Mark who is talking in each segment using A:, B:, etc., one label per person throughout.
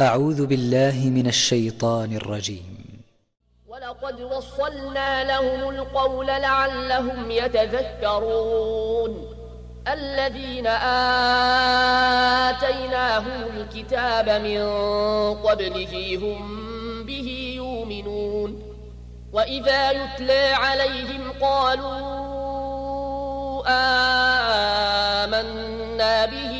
A: أعوذ بالله من الشيطان الرجيم.
B: ولقد وصلنا لهم القول لعلهم يتذكرون. الذين آتيناهم الكتاب من قبله هم به يؤمنون. وإذا يتلى عليهم قالوا آمنا به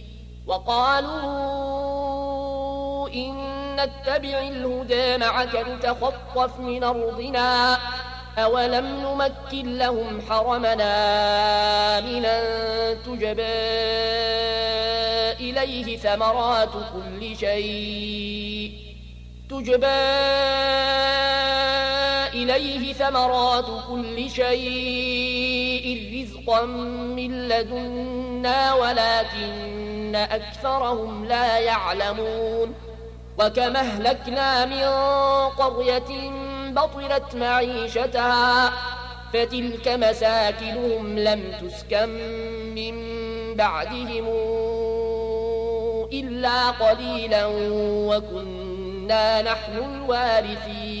B: وقالوا إن نتبع الهدى معك نتخطف من أرضنا أولم نمكن لهم حرمنا آمنا تجبى إليه ثمرات كل شيء تجبى إليه ثمرات كل شيء رزقا من لدنا ولكن أكثرهم لا يعلمون. وكما أهلكنا من قرية بطلت معيشتها فتلك مساكنهم لم تسكن من بعدهم إلا قليلا وكنا نحن الوارثين.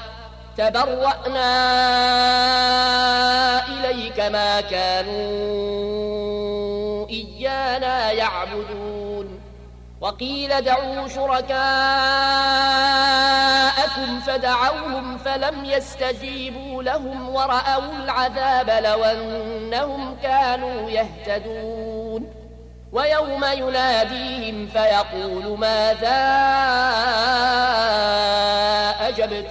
B: تبرأنا إليك ما كانوا إيانا يعبدون. وقيل دعوا شركاءكم فدعوهم فلم يستجيبوا لهم ورأوا العذاب لو أنهم كانوا يهتدون. ويوم يناديهم فيقول ماذا أجبتم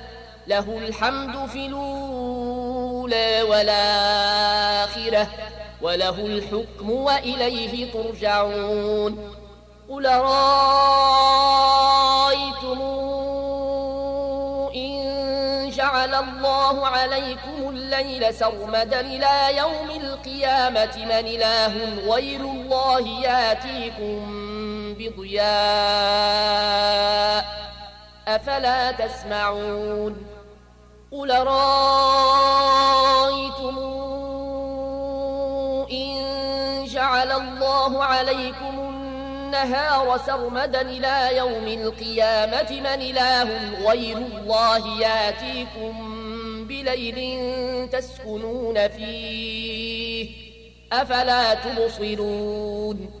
B: له الحمد في الأولى والآخرة وله الحكم وإليه ترجعون. قل رأيتم إن جعل الله عليكم الليل سرمدا إلى يوم القيامة من إله غير الله يأتيكم بضياء أفلا تسمعون. قل رأيتم إن جعل الله عليكم النهار سرمدا إلى يوم القيامة من إله غير الله ياتيكم بليل تسكنون فيه أفلا تبصرون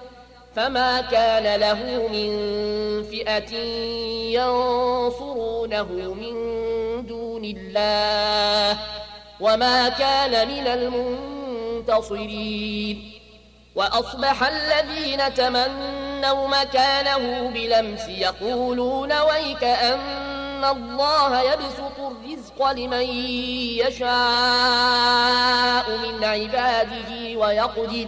B: فما كان له من فئة ينصرونه من دون الله وما كان من المنتصرين. وأصبح الذين تمنوا مكانه بلمس يقولون ويك أن الله يبسط الرزق لمن يشاء من عباده ويقدر.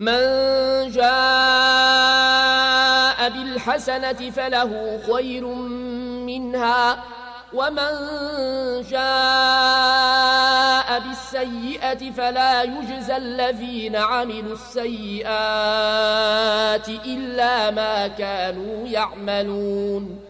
B: من جاء بالحسنة فله خير منها ومن شاء بالسيئة فلا يجزى الذين عملوا السيئات إلا ما كانوا يعملون.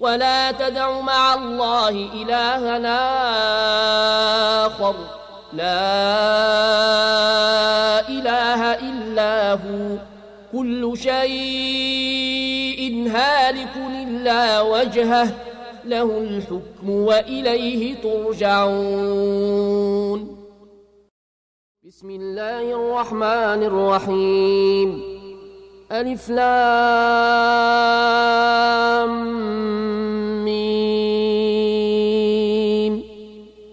B: ولا تدع مع الله إلهنا آخر. لا إله إلا هو. كل شيء هالك إلا وجهه. له الحكم وإليه ترجعون. بسم الله الرحمن الرحيم. ألف لام.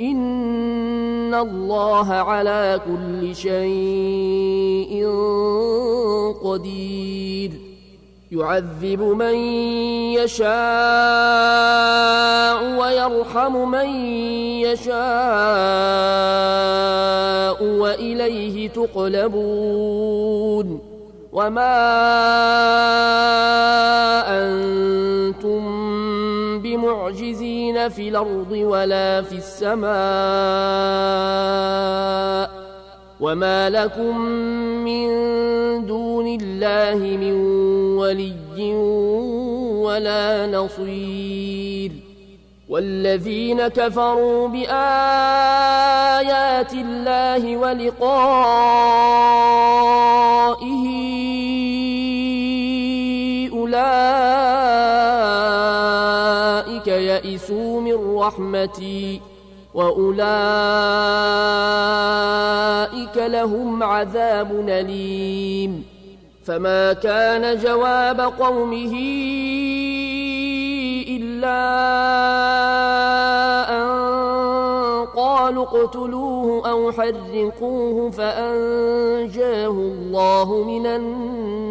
B: إن الله على كل شيء قدير يعذب من يشاء ويرحم من يشاء وإليه تقلبون وما أنتم في الأرض ولا في السماء وما لكم من دون الله من ولي ولا نصير والذين كفروا بآيات الله ولقائه رحمتي وأولئك لهم عذاب أليم. فما كان جواب قومه إلا أن قالوا اقتلوه أو حرقوه فأنجاه الله من النار.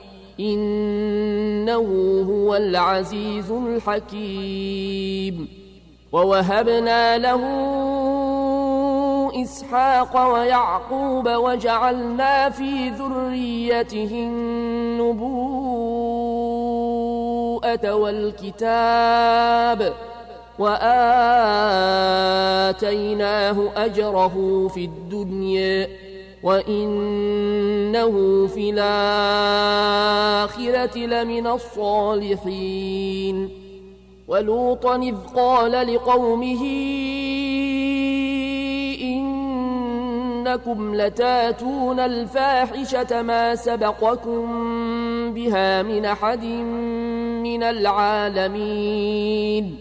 B: إنه هو العزيز الحكيم. ووهبنا له إسحاق ويعقوب وجعلنا في ذريته النبوءة والكتاب وآتيناه أجره في الدنيا. وإنه في الآخرة لمن الصالحين ولوطا إذ قال لقومه إنكم لتاتون الفاحشة ما سبقكم بها من أحد من العالمين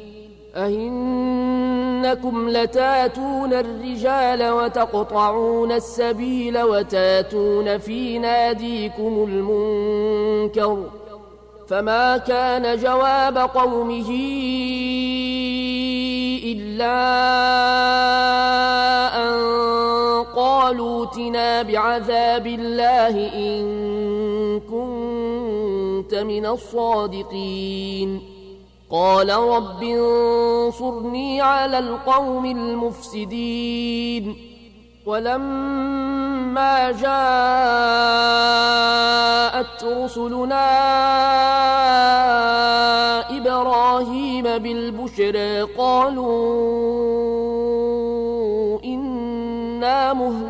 B: أئنكم لتاتون الرجال وتقطعون السبيل وتاتون في ناديكم المنكر فما كان جواب قومه إلا أن قالوا اتنا بعذاب الله إن كنت من الصادقين قال رب انصرني على القوم المفسدين ولما جاءت رسلنا إبراهيم بالبشرى قالوا إنا مهلكو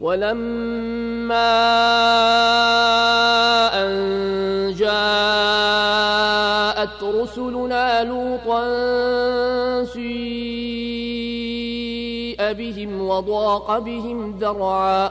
B: ولما أن جاءت رسلنا لوطا سيء بهم وضاق بهم ذرعا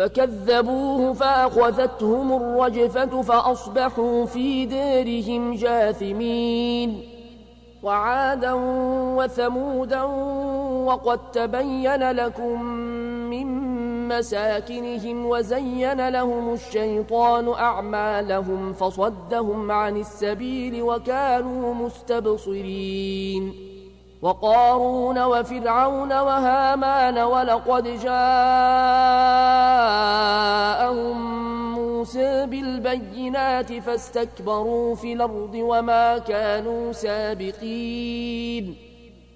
B: فكذبوه فأخذتهم الرجفة فأصبحوا في دارهم جاثمين وعادا وثمودا وقد تبين لكم من مساكنهم وزين لهم الشيطان أعمالهم فصدهم عن السبيل وكانوا مستبصرين وقارون وفرعون وهامان ولقد جاءهم موسى بالبينات فاستكبروا في الأرض وما كانوا سابقين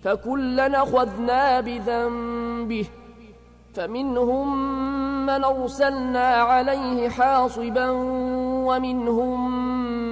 B: فكلا أخذنا بذنبه فمنهم من أرسلنا عليه حاصبا ومنهم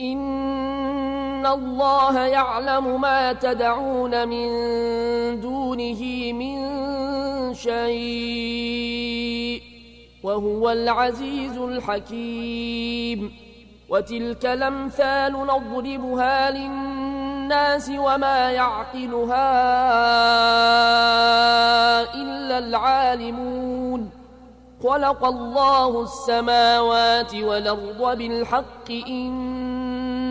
B: إن الله يعلم ما تدعون من دونه من شيء وهو العزيز الحكيم وتلك الأمثال نضربها للناس وما يعقلها إلا العالمون خلق الله السماوات والأرض بالحق